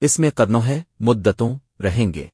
اس میں قدنوں ہے مدتوں رہیں گے۔